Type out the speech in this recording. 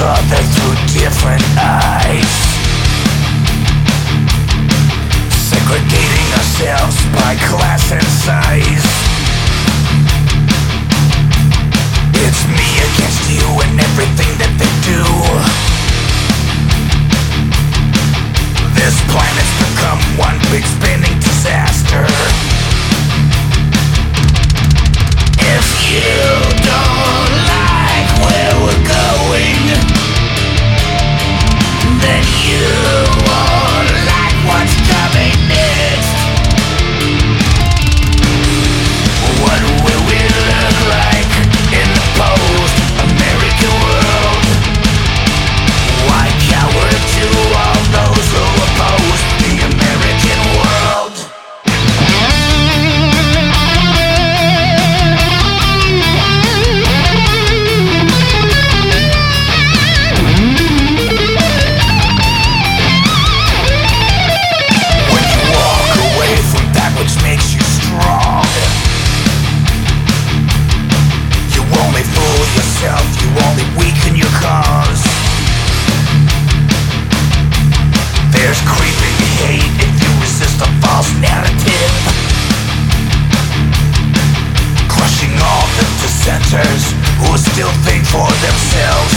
other through different eyes. Segregating ourselves by class and size. Still think for themselves.